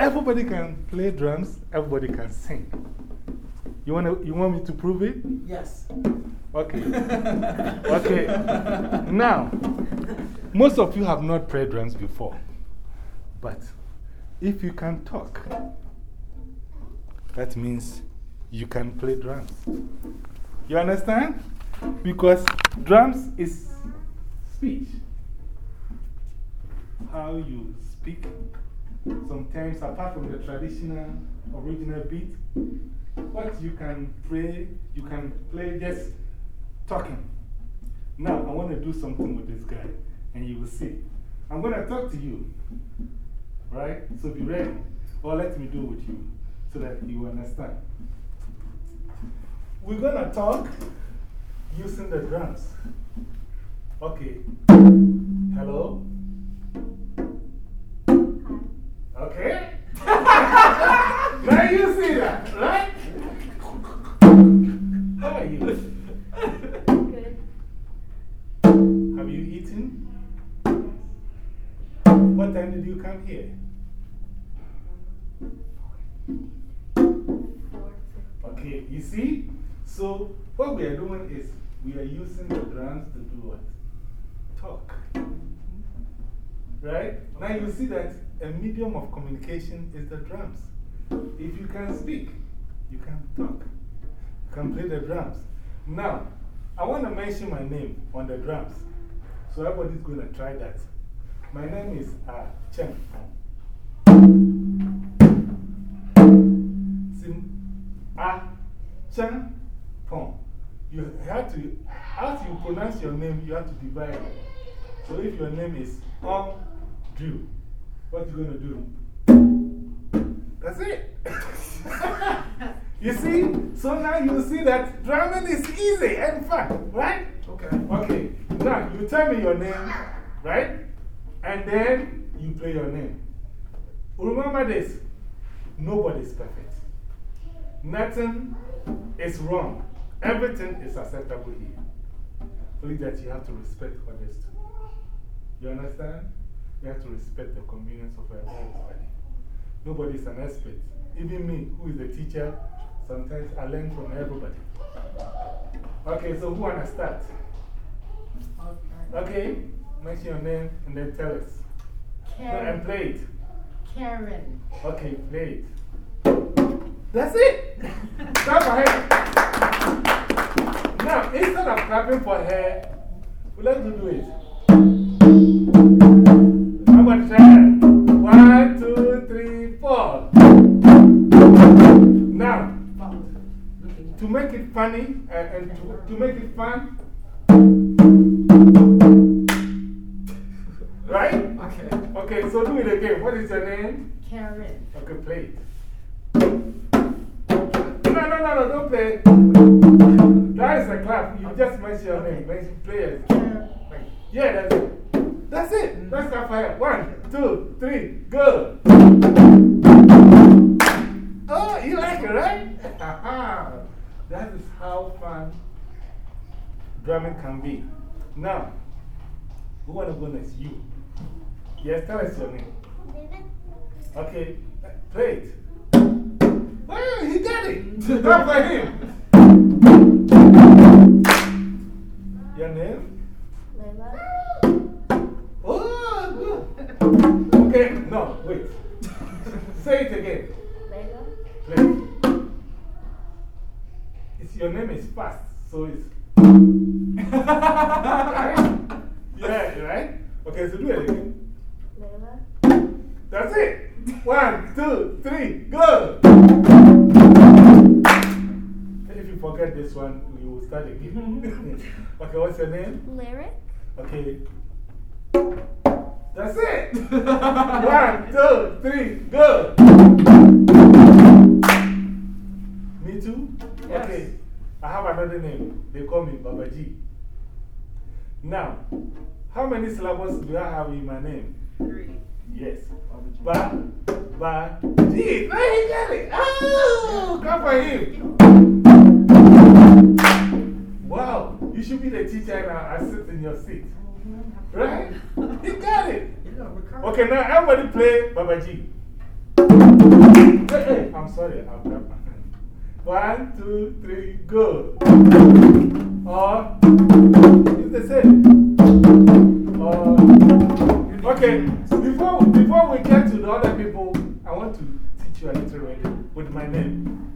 everybody can play drums, everybody can sing. You, wanna, you want me to prove it? Yes. Okay. okay. Now, most of you have not played drums before. But if you can talk, that means you can play drums. You understand? Because drums is speech. How you speak. Sometimes, apart from the traditional original beat, what you can play, you can play just talking. Now, I want to do something with this guy, and you will see. I'm going to talk to you, right? So be ready. Or let me do it with you so that you understand. We're going to talk using the drums. Okay. Hello? Okay. now you see that, right? How are you? Good. Have you eaten? What time did you come here? Okay, you see? So, what we are doing is we are using the drums to do what? Talk. Right? Now you see that a medium of communication is the drums. If you can speak, you can talk. You can play the drums. Now, I want to mention my name on the drums. So everybody's going to try that. My name is uh, Chen. Ah, Chen Pong. You have to, as you pronounce your name, you have to divide it. So if your name is On Drew, what you going to do? That's it. you see? So now you see that drumming is easy and fun, right? Okay. Okay. Now you tell me your name, right? And then you play your name. Remember this nobody's perfect. Nothing is wrong. Everything is acceptable here. Only that you have to respect others too. You understand? You have to respect the convenience of everybody. Nobody's an expert. Even me, who is a teacher, sometimes I learn from everybody. Okay, so who wanna start? Okay, mention your name and then tell us. No, and Karen. play it. Karen. Okay, play it. That's it. Clap for her. Now, instead of clapping for her, we let you do it. How about try? One, two, three, four. Now, to make it funny uh, and to, to make it fun, right? Okay. Okay, so do it again. What is your name? Karen. Okay, play. No, no, no, no, don't play. That is a clap. You just mention your name. Play it. Yeah, that's it. That's it. Let's clap for it. One, two, three, go. Oh, you like it, right? that is how fun drumming can be. Now, who want to go next? You. Yes, tell us your name. Okay, play it. Oh, he got it. Mm-hmm. Clap for him. Your name? Layla. Okay, no, wait. Say it again. Play. It's, your name is fast, so it's. right? Yeah, right? Okay, so do it again. Layla. That's it. One, two, three, go. If you forget this one, we will start again. okay, what's your name? Lyric. Okay. That's it. One, two, three, go. Me too? Yes. Okay. I have another name. They call me Babaji. Now, how many syllables do I have in my name? Three. Yes. Ba, ba, G. Now he got it. Oh, come for him. Wow, you should be the teacher and I, I sit in your seat. Right? He got it. You know, we're current. Okay, now everybody play Babaji. Hey, hey, I'm sorry, I'll grab my hand. One, two, three, go. Or, it's the same. Or, okay, before, before we get to the other people, I want to teach you a little reading with my name.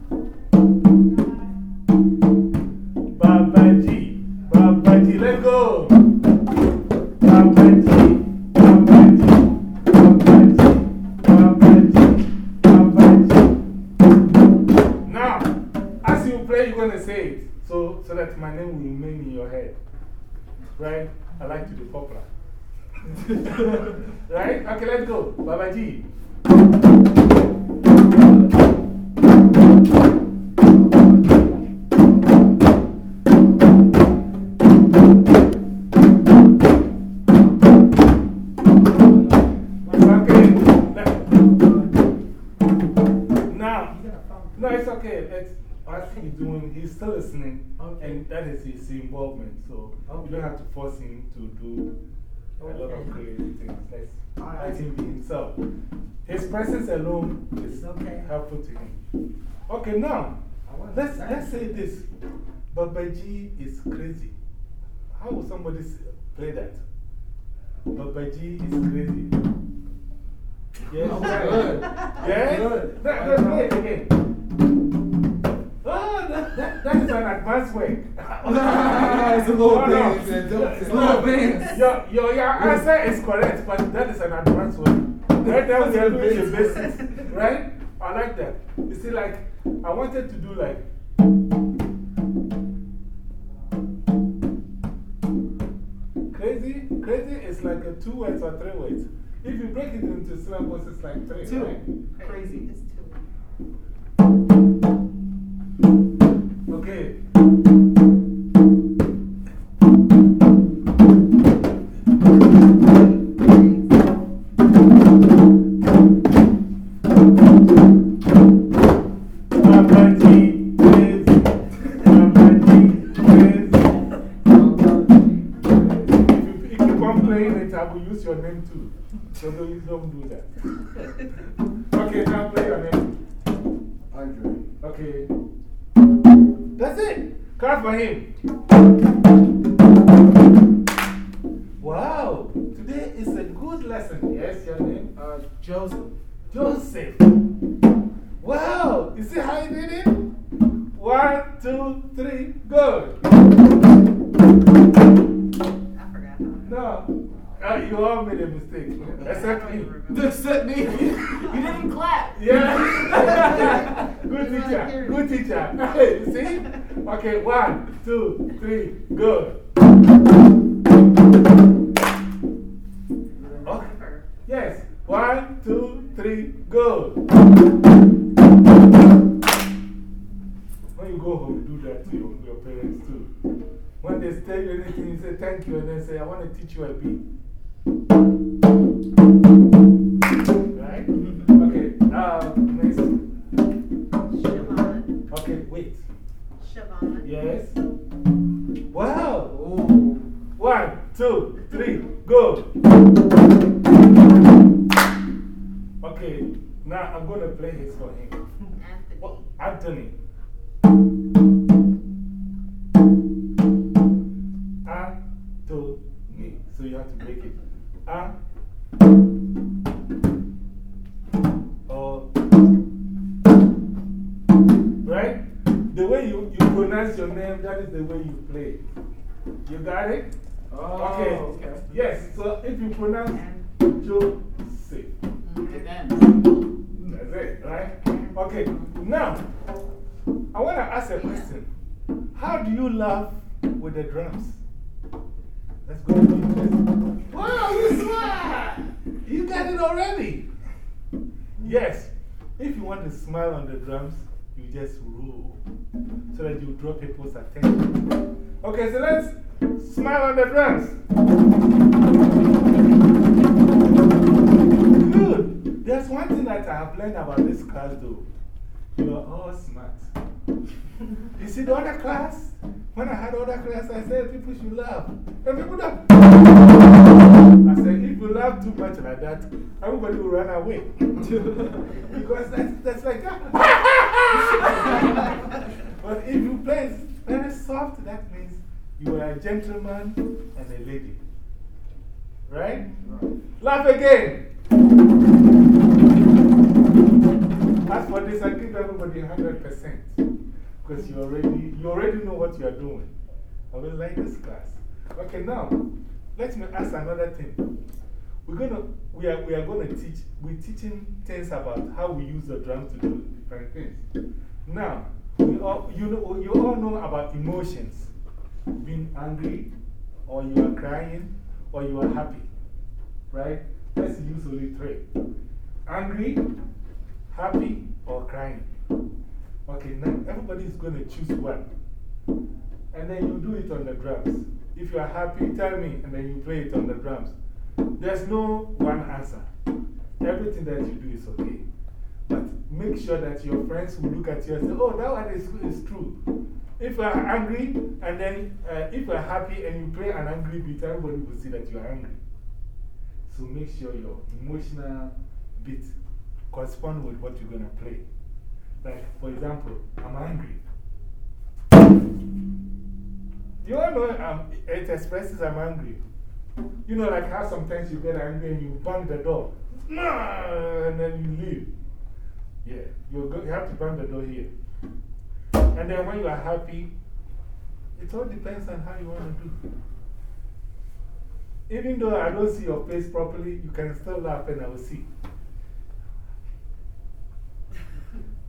Babaji, Babaji, let's go. My name will remain in your head. Right? I like to be popular. right? Okay, let's go. Babaji. Okay. He's still listening, Okay. and that is his involvement. So you don't have to force him to do a lot of crazy things. Let's right. let him be himself. His presence alone is Okay. helpful to him. Okay, now, let's, let's say this Babaji is crazy. How would somebody play that? Babaji is crazy. Yes, good. Yes? Good. Let's play it again. That, that, that is an advanced way. it's a little No, no. bit. It's a- it's a little bit. Your, your, your answer is correct, but that is an advanced way. Right now we are doing the basics. Right? I like that. You see, like, I wanted to do like. Crazy? Crazy is like a two words or three words. If you break it into syllables, it's like three. Two. Right? Crazy. It's two. Okay. I will use your name too. So don't, don't do that. Clap for him. Wow. Today is a good lesson. Yes, your name? Uh, Joseph. Joseph. Wow. You see how he did it? One, two, three, go. I forgot. No. Uh, you all made a mistake. Except me. Except me. you didn't clap. Yeah. good teacher. Good teacher. Hey, see? Okay, one, two, three, go. Okay. Yes. One, two, three, go. When you go home, do that to your, your parents too. When they tell you anything, you say thank you and then say, I want to teach you a beat. You got it? Oh, Okay. okay. Yes, so if you pronounce And Joseph, mm, It that's it, right? Okay, now, I want to ask a question. How do you laugh with the drums? Let's go. Wow, you smart! You got it already. Yes, if you want to smile on the drums, you just roll so that you draw people's attention. Okay, so let's smile on the drums. Good. There's one thing that I have learned about this class, though. You are all smart. You see, the other class, when I had other class, I said people should laugh. And people don't. I said, if you laugh too much like that, everybody will run away. because that's, that's like that. but if you play very soft, that means you are a gentleman and a lady. Right? Laugh again. As for this, I give everybody 100% because you already, you already know what you are doing. I will like this class. Okay, now, let me ask another thing. We're gonna, we, are, we are going to teach, we're teaching things about how we use the drum to do different things. Now, we all, you, know, you all know about emotions being angry, or you are crying, or you are happy. Right? Let's use only three angry, happy, or crying. Okay, now everybody is going to choose one. And then you do it on the drums. If you are happy, tell me, and then you play it on the drums. There's no one answer. Everything that you do is okay. But make sure that your friends will look at you and say, oh, that one is, is true. If you are angry, and then uh, if you are happy and you play an angry beat, everybody will see that you are angry. So make sure your emotional beat correspond with what you're going to play. Like, for example, I'm angry. You all know um, it expresses I'm angry. You know, like how sometimes you get angry and you bang the door, and then you leave. Yeah, you have to bang the door here. And then when you are happy, it all depends on how you want to do. Even though I don't see your face properly, you can still laugh and I will see.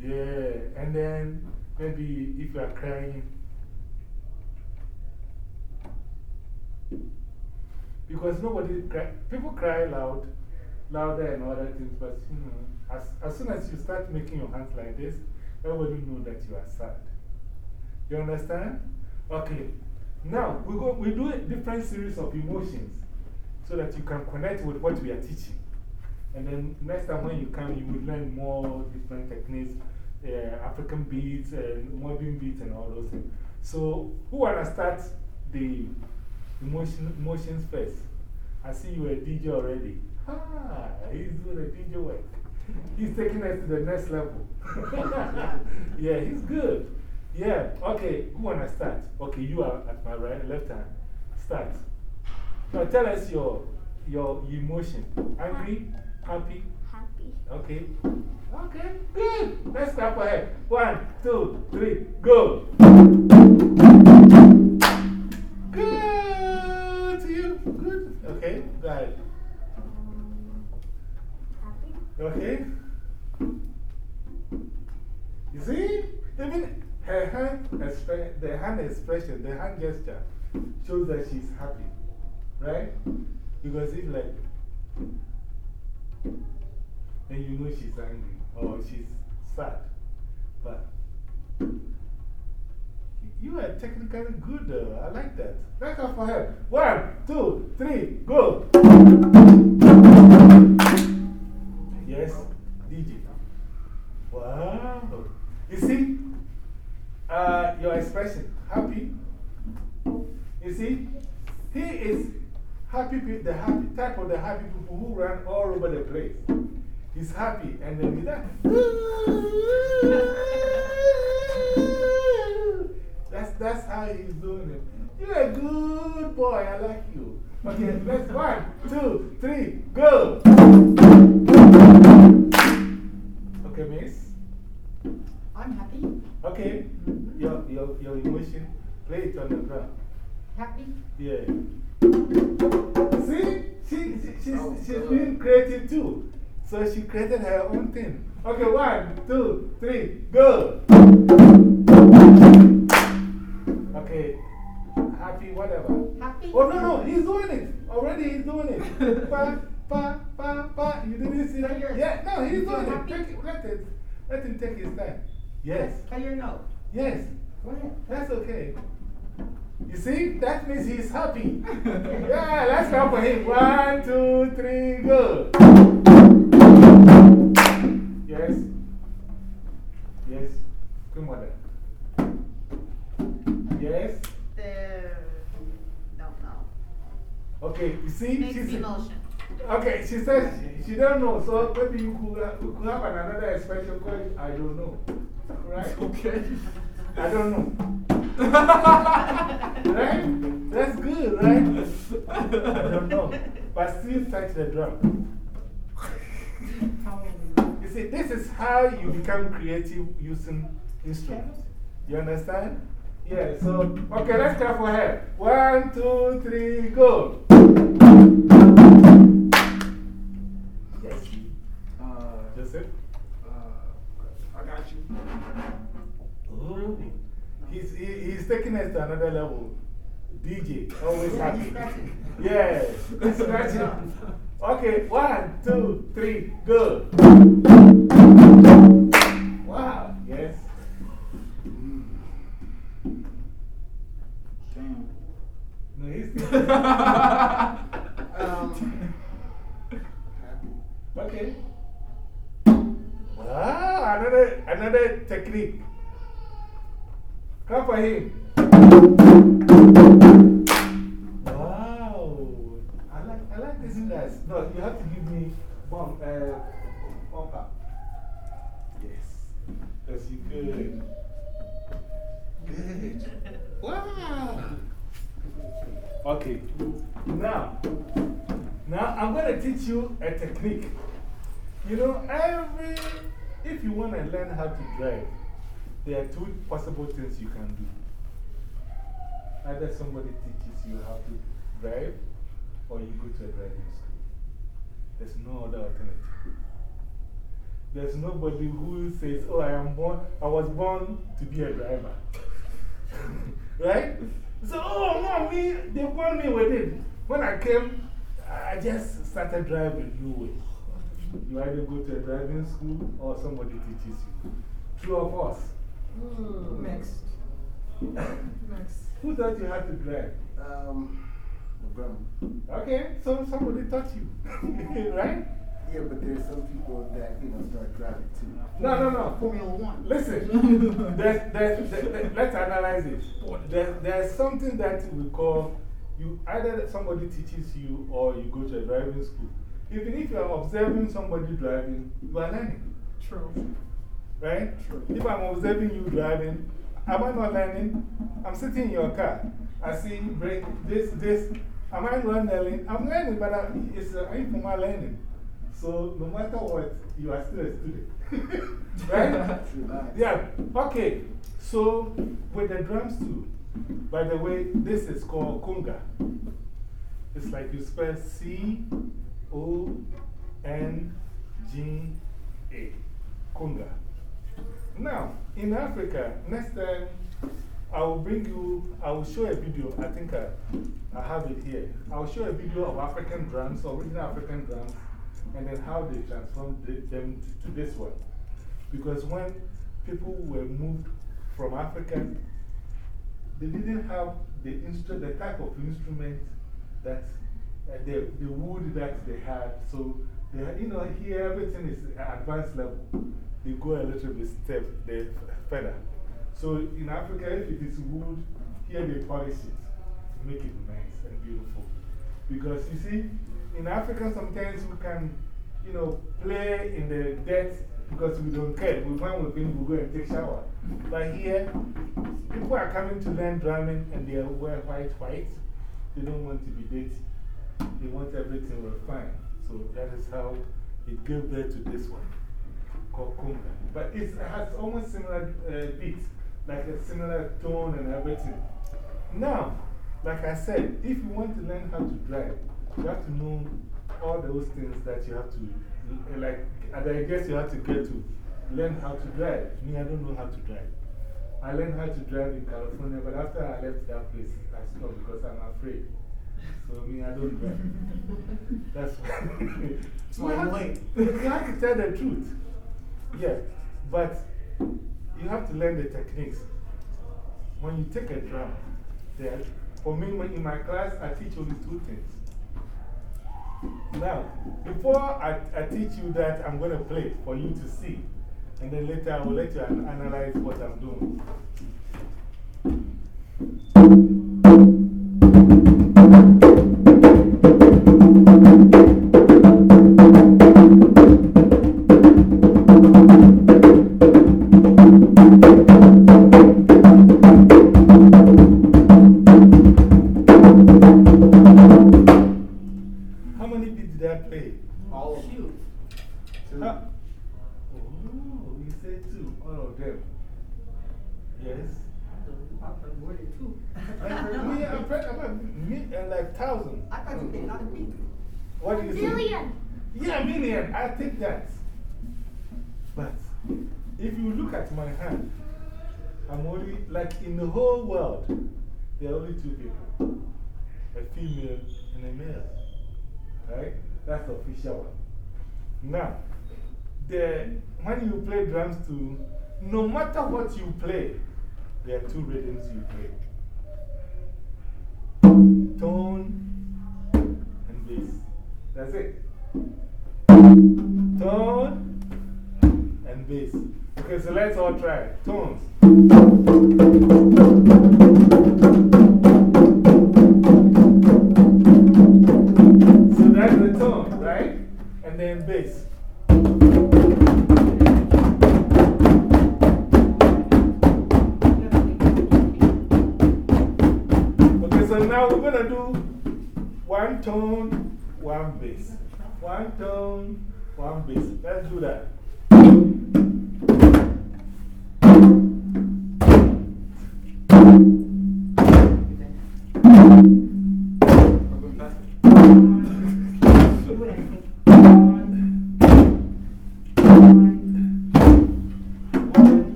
Yeah, and then maybe if you are crying, because nobody cry, people cry loud, louder and other things, but you know, as, as soon as you start making your hands like this, everybody know that you are sad. You understand? Okay. Now, we, go, we do a different series of emotions so that you can connect with what we are teaching. And then next time when you come, you will learn more different techniques, uh, African beats, and modern beats, and all those things. So, who want to start the emotion, emotions first? I see you a DJ already. Ah, he's doing a DJ work. He's taking us to the next level. yeah, he's good. Yeah, okay, who want to start? Okay, you are at my right, left hand. Start. Now tell us your, your emotion. Angry? Happy? Happy. Okay. Okay, good. Let's clap for her. One, two, three, go. Hand expression, the hand gesture shows that she's happy. Right? Because it's like, then you know she's angry or she's sad. But you are technically good though. I like that. Let's go for her. One, two, three, go. Yes, DJ. Wow. You see, uh, your expression, happy. You see, he is happy, the happy type of the happy people who run all over the place. He's happy, and then with that, that's, that's how he's doing it. You're a good boy, I like you. Okay, let's one, two, three, go. Okay, miss. I'm happy. Okay, mm-hmm. your, your, your emotion, play it on the drum. Happy. Yeah. See? She, she, she's, oh, she's being creative too. So she created her own thing. Okay, one, two, three, go. Okay, happy, whatever. Happy. Oh, no, no, he's doing it. Already he's doing it. pa, pa, pa, pa. You didn't see that? Yeah, no, he's doing it. Take it. Let, it. let him take his time. Yes, Play your note. yes, Go ahead. that's okay. You see, that means he's happy. yeah, let's for him. One, two, three, go. Yes, yes, come on. Yes, The. Don't know. okay, you see, Makes she's. me motion. Okay, she says she, she don't know, so maybe you could, uh, you could have another expression called I don't know. Right? Okay. I don't know. right? That's good, right? I don't know. But still touch the drum. You see, this is how you become creative using instruments. You understand? Yeah, so, okay, let's clap for her. One, two, three, go. Yes, Uh, Joseph. uh, I got you. Oh, he's, he, he's taking us to another level. DJ, always happy. Yeah, scratching. Okay, one, two, three, go. Wow, yes. Damn. No, he's um, happy. Okay. Wow, another, another technique. Clap for him. Wow. I like, I like this guys. No, you have to give me bump, uh, bumper. Yes. That's good. Good. Wow. Okay. Now, now I'm going to teach you a technique. You know, every, if you want to learn how to drive, there are two possible things you can do. Either somebody teaches you how to drive, or you go to a driving school. There's no other alternative. There's nobody who says, Oh, I am born, I was born to be a driver. right? So, oh, no, me, they born me with it. When I came, I just started driving no way. You either go to a driving school or somebody teaches you. Two of us. Next. Next. Who taught you how to drive? Um, my grandma. Okay, so somebody taught you. right? Yeah, but there's some people that, you know, start driving too. No, no, no. Formula One. Listen, there's, there's, there- let's analyze it. There, there's something that we call you either somebody teaches you or you go to a driving school. Even if you are observing somebody driving, you are learning. True. Right? True. If I'm observing you driving, am I not learning? I'm sitting in your car. I see break this, this. Am I not learning? I'm learning, but I, it's uh, informal learning. So no matter what, you are still a student. right? yeah. Okay. So with the drums too. By the way, this is called conga. It's like you spell C O N G A. Conga. Now, in Africa, next time I will bring you, I will show a video. I think I, I have it here. I will show a video of African drums, original African drums, and then how they transformed the- them to this one. Because when people were moved from Africa, they didn't have the, the type of instrument that the, the wood that they had. So, they, you know, here everything is advanced level. They go a little bit step they further. So, in Africa, if it is wood, here they polish it to make it nice and beautiful. Because you see, in Africa, sometimes we can, you know, play in the dirt because we don't care. We, when we we go and take shower. But here, people are coming to learn drumming and they wear white, white. They don't want to be dirty. They want everything refined. So that is how it gave birth to this one called conga. But it has almost similar uh, beats, like a similar tone and everything. Now, like I said, if you want to learn how to drive, you have to know all those things that you have to, like, I guess you have to get to learn how to drive. Me, I don't know how to drive. I learned how to drive in California, but after I left that place, I stopped because I'm afraid. So, me, I don't drive. That's why. That's why you're late. You have to tell the truth. Yeah, but you have to learn the techniques. When you take a drum, there, for me, when in my class, I teach only two things. Now, before I, I teach you that, I'm going to play for you to see. And then later, I will let you an analyze what I'm doing. I played more than two. me, I played about me, uh, like thousand. I thought you did not think. What do you think? Billion. Yeah, million. I think that. But if you look at my hand, I'm only, like in the whole world, there are only two people a female and a male. Right? That's the official one. Now, the, when you play drums too, no matter what you play, there are two rhythms you play tone and bass. That's it. Tone and bass. Okay, so let's all try. Tones.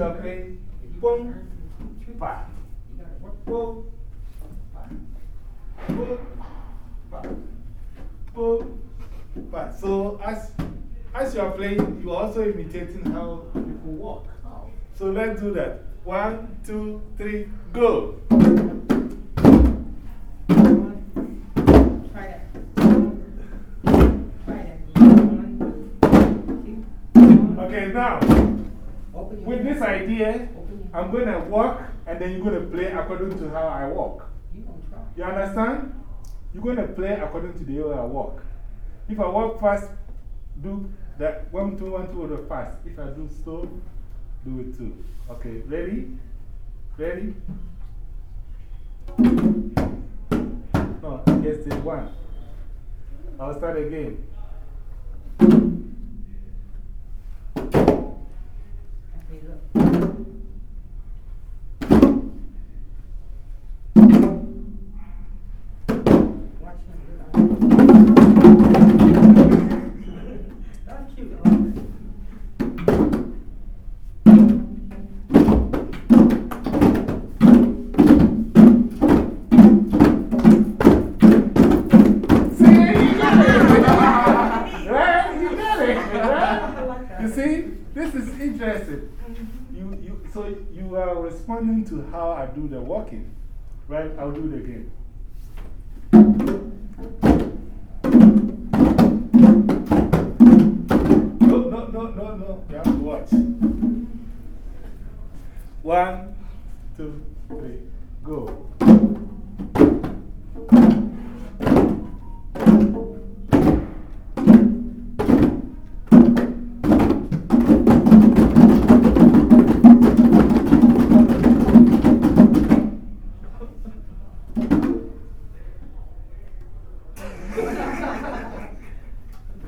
As you are playing, boom, pa, boom, pa, boom, pa, boom, pa. So, as, as you are playing, you are also imitating how people walk. So, let's do that. One, two, three, go. Okay, now, with this idea, I'm going to walk and then you're going to play according to how I walk. You understand? You're going to play according to the way I walk. If I walk fast, do that one, two, one, two, or fast. If I do slow, do it too. Okay, ready? Ready? No, yes, one. I'll start again. You are responding to how I do the walking. Right? I'll do it again. No, no, no, no, no. You have to watch. One, two, three, go.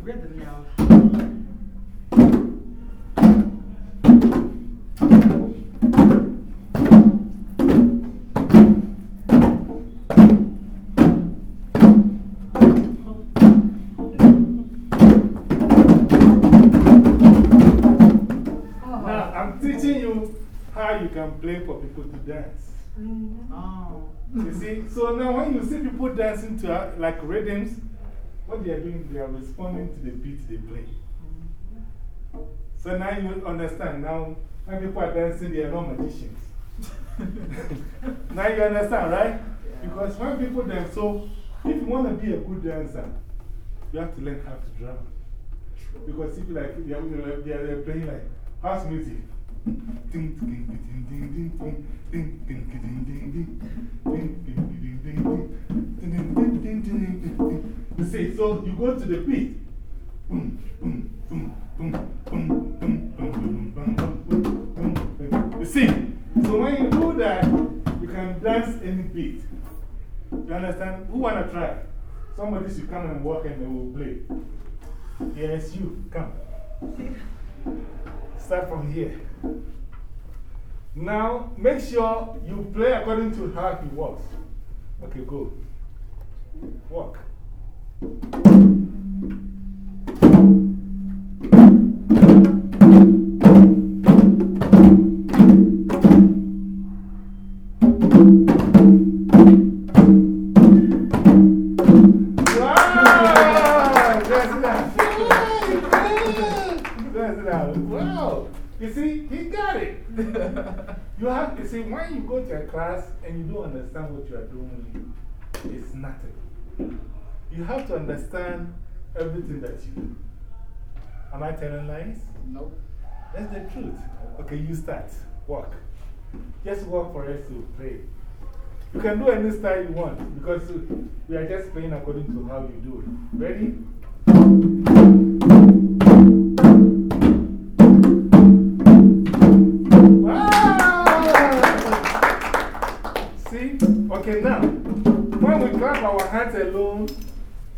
Rhythm now. Now, I'm teaching you how you can play for people to dance. Mm-hmm. Oh. You see? So now, when you see people dancing to uh, like rhythms, what they are doing, they are responding to the beat they play. So now you understand. Now, when people are dancing, they are not magicians. now you understand, right? Because when people dance, so if you want to be a good dancer, you have to learn how to drum. Because if you like, they are, they are playing like house music. You see, so you go to the beat. You See, so when you do that, you can dance any beat. You understand? Who want to try? Somebody should come and walk and they will play. Yes, you, come. Start from here. Now, make sure you play according to how he walks. Okay, go. Walk. What you are doing, is nothing. You have to understand everything that you do. Am I telling lies? Nope. That's the truth. Okay, you start. Walk. Just walk for us to play. You can do any style you want because we are just playing according to how you do it. Ready? Okay, now, when we clap our hands alone,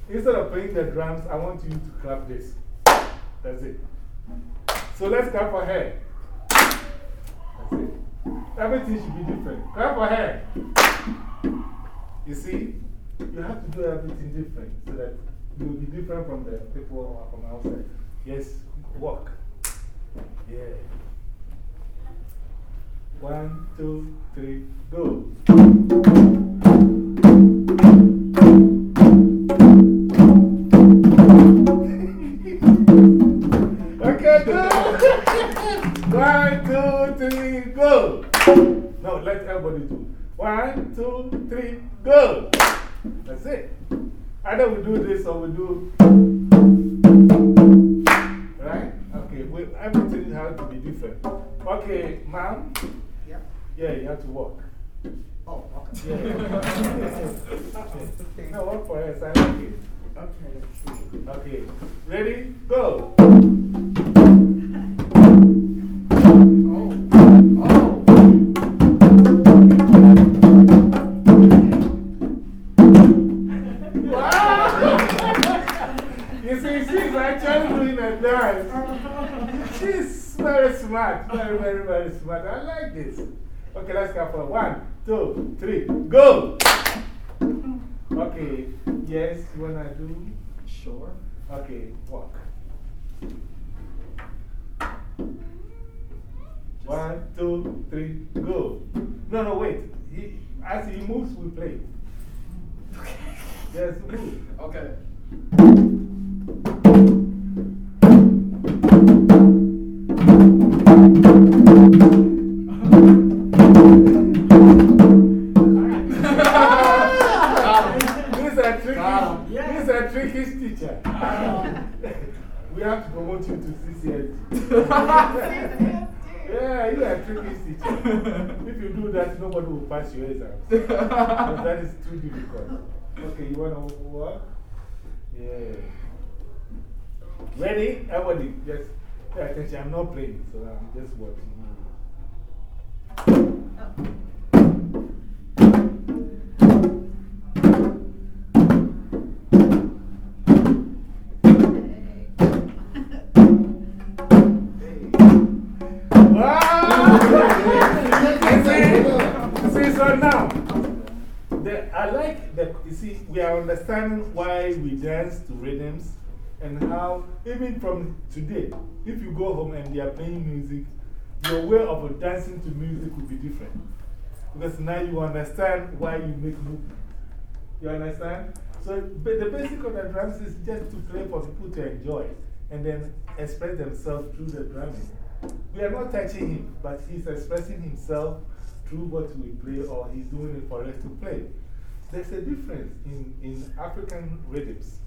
instead of playing the drums, I want you to clap this. That's it. So let's clap for her. That's it. Everything should be different. Clap for her. You see, you have to do everything different so that you will be different from the people who are from outside. Yes, walk. Yeah. One, two, three, go. Okay, go. One, two, three, go. No, let everybody do. One, two, three, go. That's it. Either we do this or we do. Right? Okay, well, everything has to be different. Okay, ma'am? Yeah, you have to walk. Oh, okay. Yeah. no, work for us. I like it. Okay. Okay, ready? Go. Oh. Oh. You see, she's actually doing a dance. She's very smart. Very, very, very smart. I like this. Okay, let's go for one, two, three, go. Okay, yes, you wanna do? Sure. Okay, walk. One, two, three, go. No, no, wait. He, as he moves, we play. Yes, move. Okay. we have to promote you to CCSG. yeah, you're a tricky teacher. if you do that, nobody will pass your exams. Because that is too difficult. Okay, you want to work? Yeah. Ready? Everybody, just pay attention. I'm not playing, so I'm just watching. Wow! Oh. Understanding why we dance to rhythms and how, even from today, if you go home and they are playing music, your way of dancing to music will be different. Because now you understand why you make movement. You understand? So the basic of the drums is just to play for people to enjoy and then express themselves through the drumming. We are not touching him, but he's expressing himself through what we play or he's doing it for us to play. There's a difference in, in African rhythms.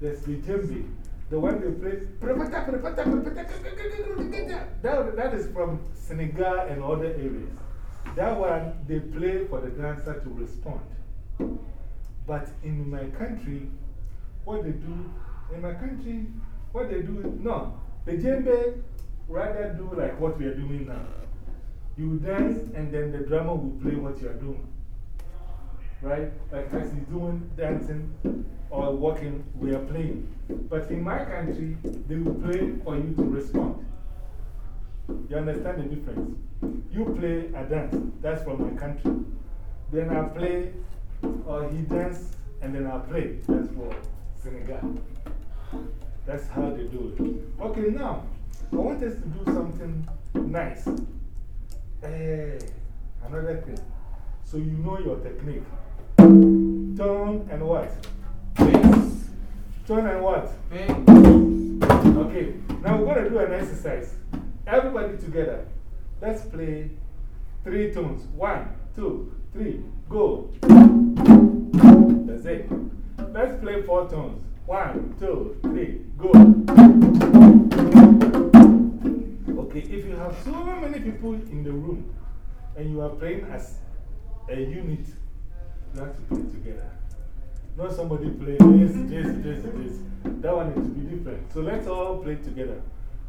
There's the djembe, the one they play. That, that is from Senegal and other areas. That one they play for the dancer to respond. But in my country, what they do, in my country, what they do, no, the djembe rather do like what we are doing now. You dance, and then the drummer will play what you are doing. Right? Like as he's doing dancing or walking, we are playing. But in my country, they will play for you to respond. You understand the difference? You play a dance, that's from my country. Then I play, or he dance, and then I play, that's for Senegal. That's how they do it. Okay, now, I want us to do something nice. Hey, another thing. So you know your technique. Tone and what? Bass. Tone and what? Bass. Okay, now we're going to do an exercise. Everybody together. Let's play three tones. One, two, three, go. That's it. Let's play four tones. One, two, three, go. Okay, if you have so many people in the room and you are playing as a unit, have to play together. Not somebody play this, this, this, this. That one needs to be different. So let's all play together.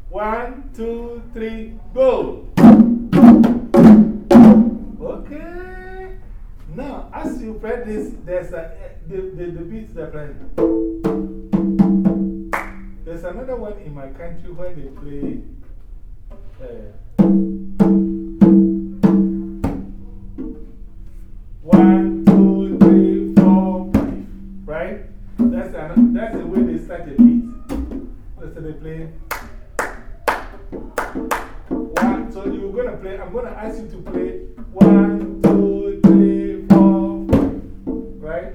One, two, three, go. Okay. Now, as you play this, there's a, the, the, the beats they're playing. There's another one in my country where they play. Uh, one, they play. One, so you're going to play, I'm going to ask you to play one, two, three, four. Right?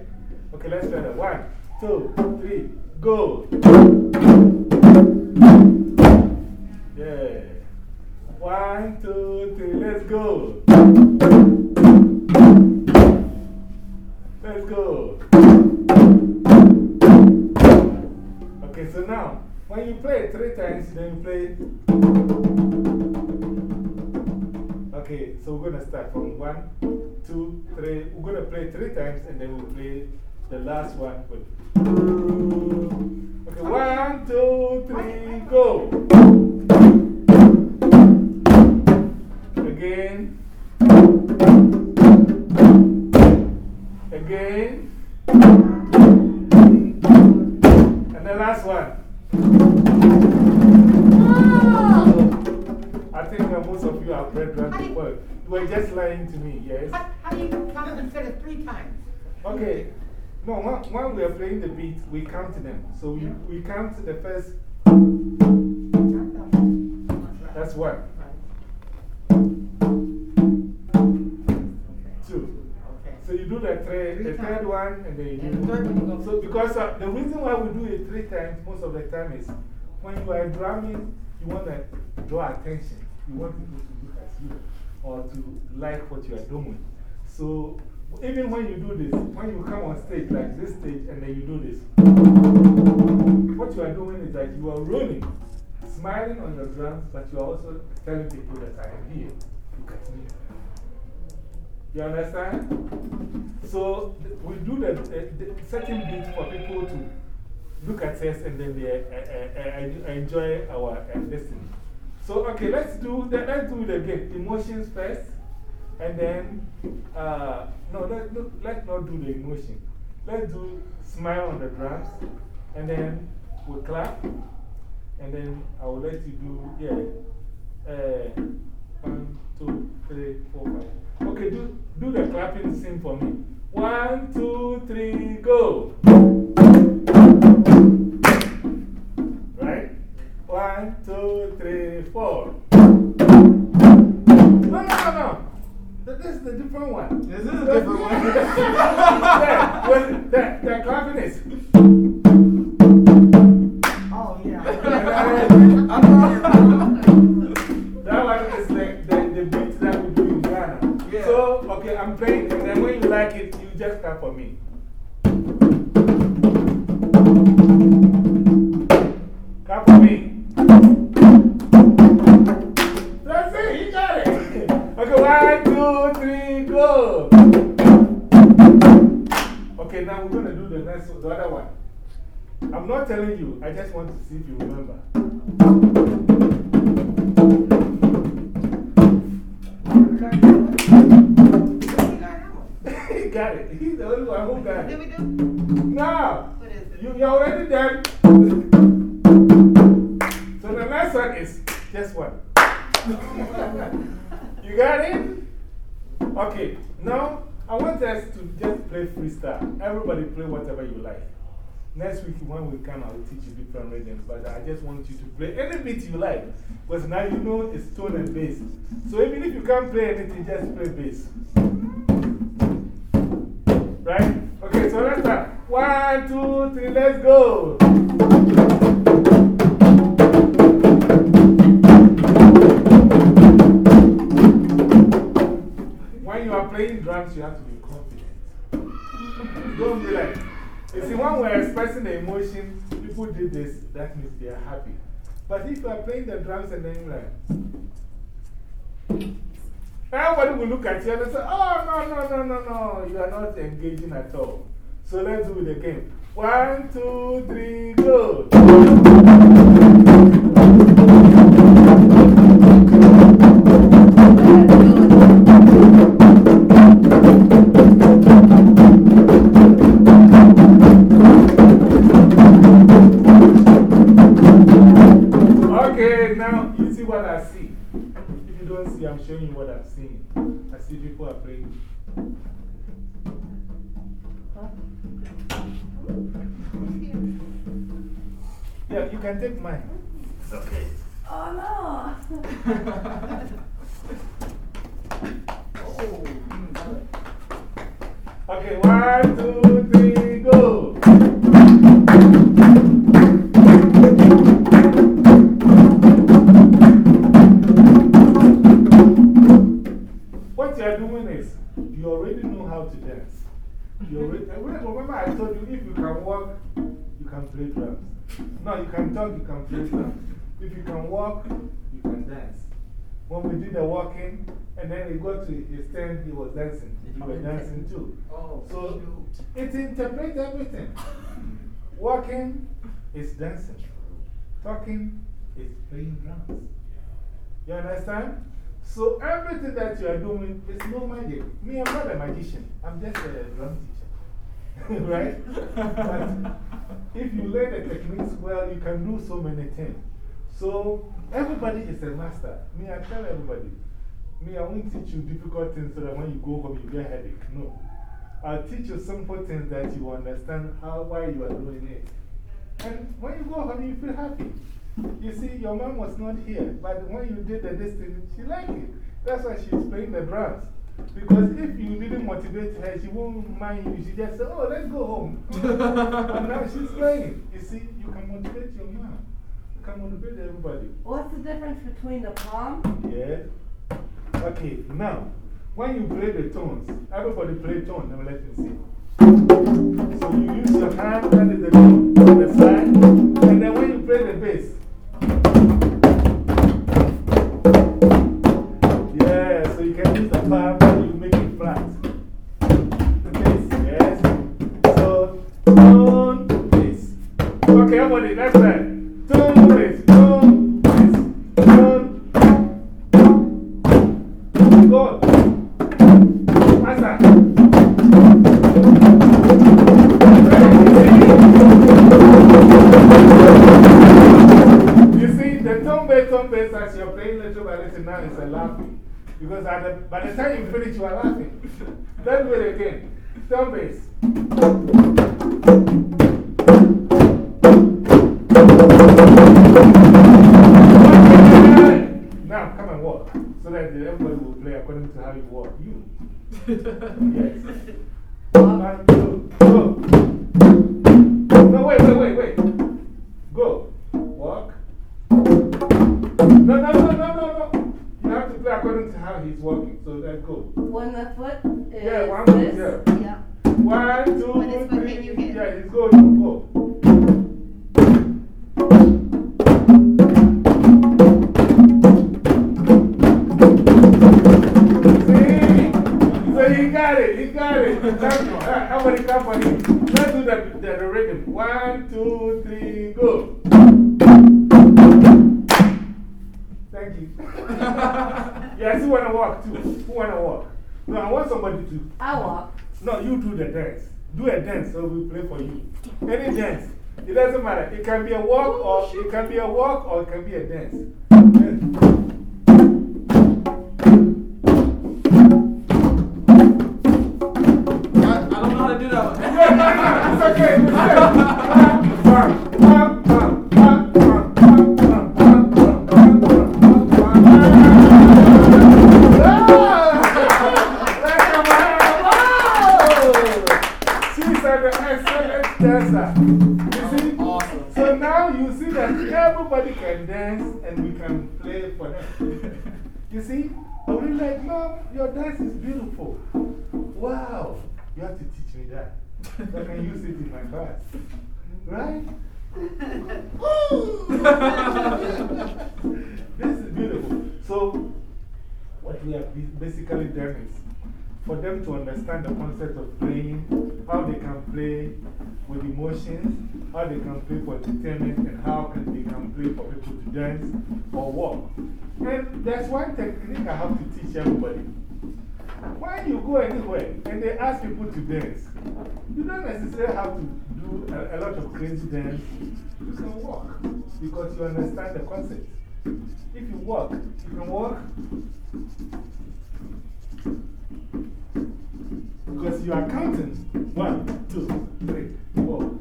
Okay, let's try that. One, two, three, go. Play three times and then we'll play the last one. Okay, one, two, three, go. Okay. No, when, when we are playing the beat, we count them. So we, we count the first, that's one, two. So you do the, third, Three the third one and then you do And the third one you go. So, because uh, the reason why we do it three times most of the time is when you are drumming, you want to draw attention. You want people to look at you or to like what you are doing. So, even when you do this, when you come on stage, like this stage, and then you do this, what you are doing is that you are rolling, smiling on your drums, but you are also telling people that I am here. Look at me. You understand? So we do the, the, the certain beats for people to look at us and then they uh, uh, uh, enjoy our uh, listening. So, okay, let's do, the, let's do it again. Emotions first, and then, uh, no, let, no, let's not do the emotion. Let's do smile on the drums, and then we'll clap, and then I will let you do, yeah. Uh, one, two, three, four, five. Okay, do, do the clapping scene for me. One, two, three, go. Right? One, two, three, four. This is the different one. This is a different one. that, was, that, that clapping is. Oh, yeah. That one is like the, the beat that we do in Ghana. Yeah. So, okay, I'm playing, and then when you like it, you just clap for me. Go. Okay, now we're going to do the next the other one. I'm not telling you, I just want to see if you remember. learned that one. He learned that one. he got it. He's the only one who got Did it. we do? No. What is it? You, you're already done. So the next one is just one. you got it? Okay, now I want us to just play freestyle. Everybody play whatever you like. Next week, when we come, I will teach you different rhythms, but I just want you to play any beat you like. Because now you know it's tone and bass. So even if you can't play anything, just play bass. Right? Okay, so let's start. One, two, three, let's go. Playing drums, you have to be confident. Don't be like, you see, when we're expressing the emotion, people did this, that means they are happy. But if you are playing the drums and then like, everybody will look at you and say, oh, no, no, no, no, no, you are not engaging at all. So let's do it again. One, two, three, go. Showing you what I'm seeing. I see people are playing. Yeah, you can take mine. It's okay. Oh no! Okay, one, two, you can talk, you play drums. If you can walk, you can dance. When we did the walking, and then he got to his turn, he was dancing. You were dancing too. Oh, So it interprets everything. Walking is dancing, talking is playing drums. You understand? So everything that you are doing is no magic. Me, I'm not a magician, I'm just a drum teacher. right? But if you learn the techniques well, you can do so many things. So everybody is a master. Me, I tell everybody. Me, I won't teach you difficult things so that when you go home you get headache. No. I'll teach you simple things that you understand how, why you are doing it. And when you go home, you feel happy. You see, your mom was not here, but when you did the this thing, she liked it. That's why she's playing the drums. Because if you didn't motivate her, she won't mind you. She just said, Oh, let's go home. and now she's playing. You see, you can motivate your mom. You can motivate everybody. What's the difference between the palm? Yeah. Okay, now, when you play the tones, everybody play tone. Now let me see. Want to walk too. Who want to walk? No, I want somebody to. I walk. No, you do the dance. Do a dance, so we play for you. Any dance. It doesn't matter. It can be a walk, or it can be a walk, or it can be a dance. How they can play for entertainment, and how can they can play for people to dance or walk. And there's one technique I have to teach everybody. When you go anywhere and they ask people to dance, you don't necessarily have to do a, a lot of crazy dance. You can walk because you understand the concept. If you walk, you can walk because you are counting. One, two, three, four.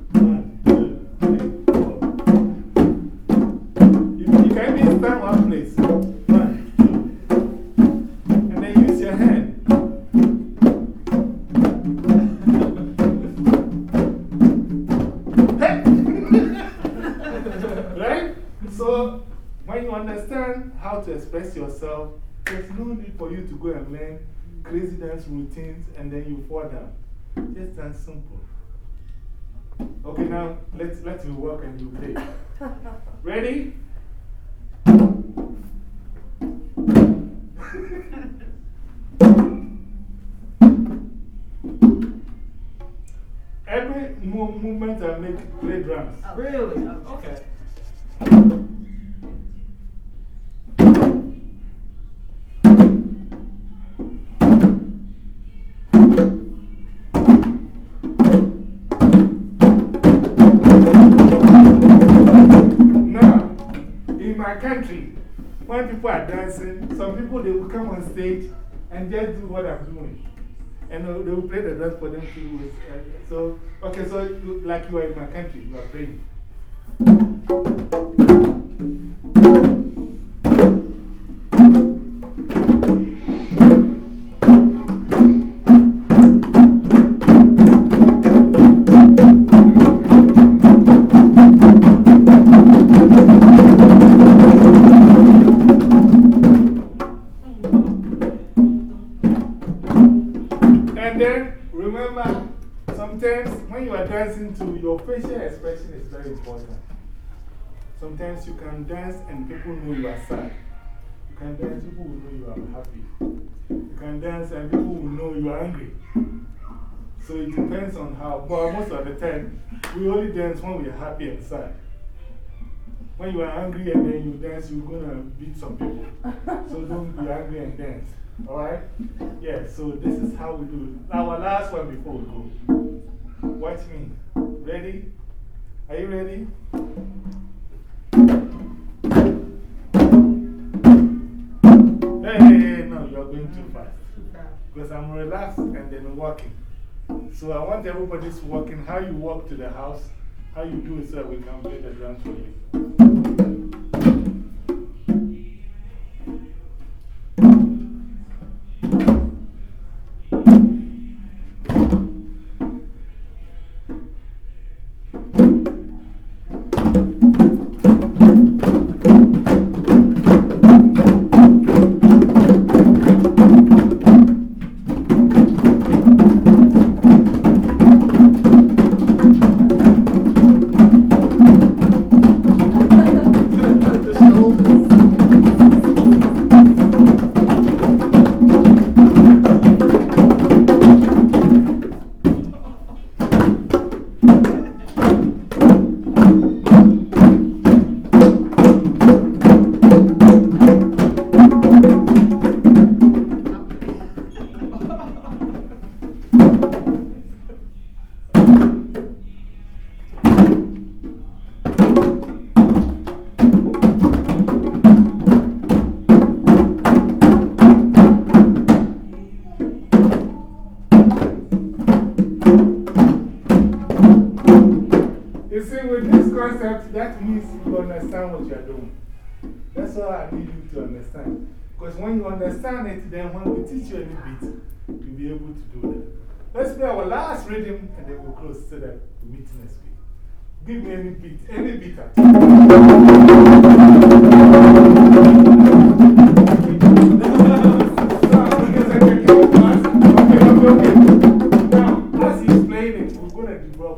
Dance routines and then you fall down. Just dance simple. Okay, now let's, let's you work and you play. Ready? Every mo movement I make, play drums. Oh, really? Okay. Now, country, when people are dancing, some people they will come on stage and just do what I'm doing. And uh, they will play the dance for them too. Uh, so, okay, so like you are in my country, you are playing. Too, your facial expression is very important. Sometimes you can dance and people know you are sad. You can dance, and people will know you are happy. You can dance and people will know you are angry. So it depends on how, but most of the time, we only dance when we are happy and sad. When you are angry and then you dance, you're going to beat some people. So don't be angry and dance. Alright? Yeah, so this is how we do it. Our last one before we go. Watch me. Ready? Are you ready? Hey, hey, hey, no, you're going too fast. Because I'm relaxed and then walking. So I want everybody's walking, how you walk to the house, how you do it so we can play the drums for you. You understand it, then when we teach you a any beat, you'll be able to do that. Let's play our last rhythm and then we'll close so that we meet next week. Give me any beat, any beat at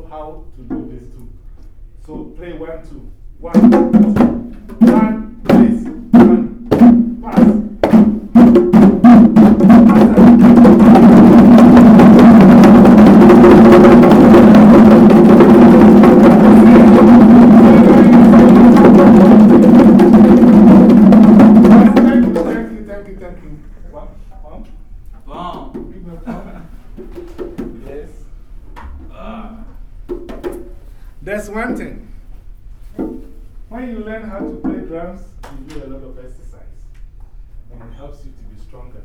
how to do this too. So play. One, two. One, That's one thing. When you learn how to play drums, you do a lot of exercise. And it helps you to be stronger.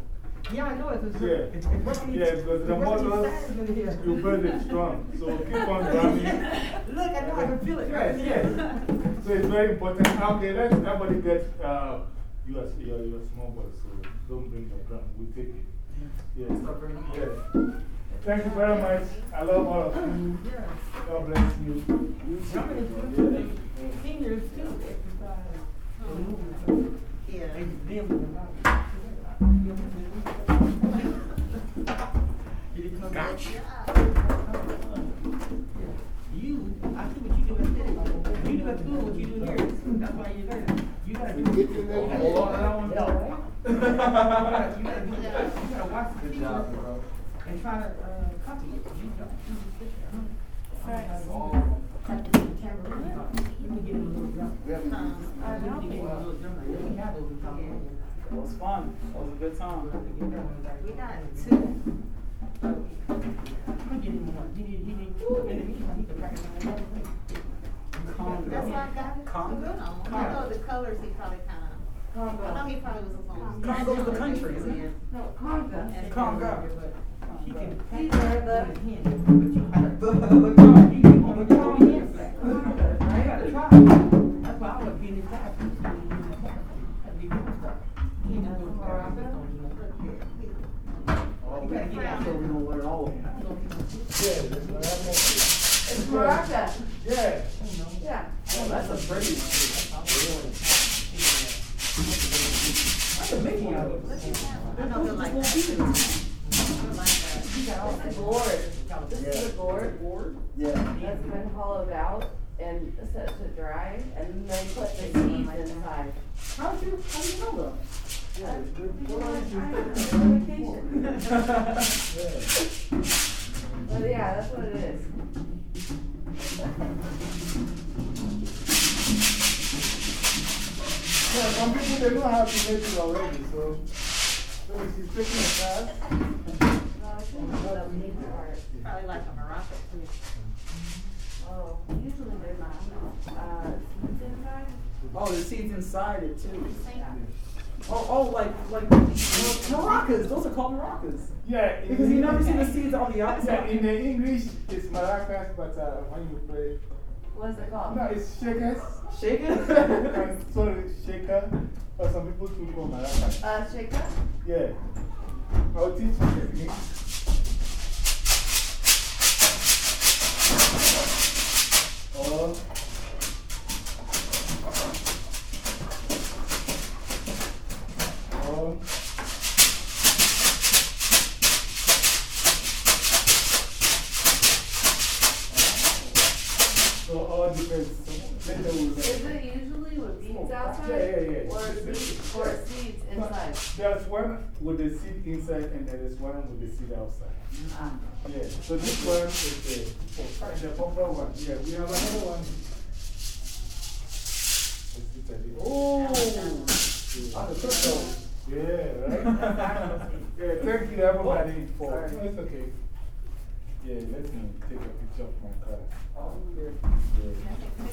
Yeah, I know it's a Yeah. it's, it's working. Yeah, because the it's muscles, faster than here. you build it strong. So keep on drumming. Look, I know I can feel it. Yes, yes. So it's very important. Okay, let everybody get uh, you are, you are, you are small boy, so don't bring your drum. We'll take it. Yes. Yes. Thank you very much. I love all of you. God bless you. Drumming is good. Seniors too exercise. Yeah. They them in the body. Gotcha. You, I see what you do at school. You do at school what you do here. That's why you're there. You gotta do Get to. Hold on to that one. Yeah, right? You gotta, you gotta, do that. you gotta watch the Good job, video bro. And try to uh, copy it. You don't. You just sit there, huh? Oh. Practice the tambourine. Let me get him a little drum. We have to- I. Let me get him a little drum. like. We have those in California. It was fun. It was a good time. We got two. I'm gonna get him one. He need, he need, and then he can, he can practice on another thing. Conga. That's why I got it. Conga? I know the colors he probably kind of, I know he probably was a song. Congo's the country, isn't it? No, conga. And- Conga. He can out don't of. Yeah, what I'm gonna do. It's maraca. Yeah. Yeah. Oh, that's a pretty one. I can make one of those. I know he'll like that. He'll like that. He got all This is that. board. This is a board Board? Yeah. that's been hollowed out and set to dry, and then they put the seeds inside. How did you, how do you know that? on vacation. But yeah, that's what it is. Yeah, some people they know how to make it already, so maybe she's taking a class. No, I think it's the meat part. Probably like a Morocco too. Oh, usually they're not, uh, seeds inside. Oh, the seeds inside it too. Oh, oh, like, like, maracas. Those are called maracas. Yeah. Because you never see the seeds on the Yeah, outside. in the English it's maracas, but uh, when you play, What's it called? no, it's shakers. Shake it. and sorry, shaker, but some people too call maracas. Uh, shaker? Yeah. I'll teach you technique. Or or So all depends. So Is it usually with beans outside? Yeah, yeah, yeah. Or seeds, or seeds inside? There's one with the seed inside and there is one with the seed outside. Ah. Yeah, so this one is the, oh, the proper one. Yeah, we have another one. Let's look at. Oh! On the. Yeah, right? yeah, thank you everybody for. It's okay. Yeah, let me take a picture of my car. Oh, weird. Yeah.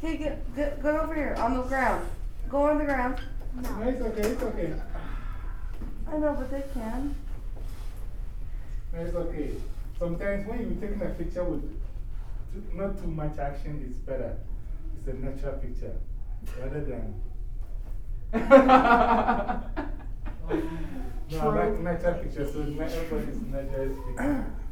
Hey, get, get, go over here, on the ground. Go on the ground. No, it's okay, it's okay. I know, but they can. No, it's okay. Sometimes when you're taking a picture with too, not too much action it's better. It's a natural picture rather than. No, I like natural pictures, so na- everybody's natural speaking.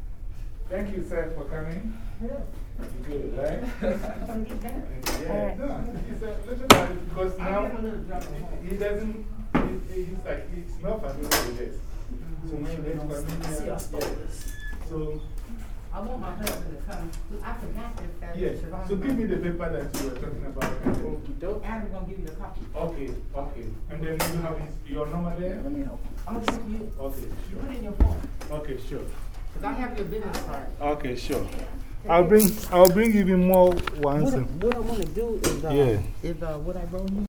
Thank you, sir, for coming. Yeah. You good, right? I'm gonna get back. Yeah, no, it's a little bit because now give him a little drop of home. he doesn't, he, he's like, he's not familiar with this. Mm-hmm. So when he's familiar, yeah. So, I want my husband to come. I forgot this. that yes, Siobhan- so give me the paper that you were talking about. Adam's gonna give you the copy. Okay, okay. And then you have his, your number there? Let me help. I'm gonna give you, Okay, you put it in your phone. Okay, sure. Cause I have your business card. Okay, sure. I'll bring, I'll bring even more ones. What I, what I wanna do is, uh, Yeah. is, uh, what I wrote you.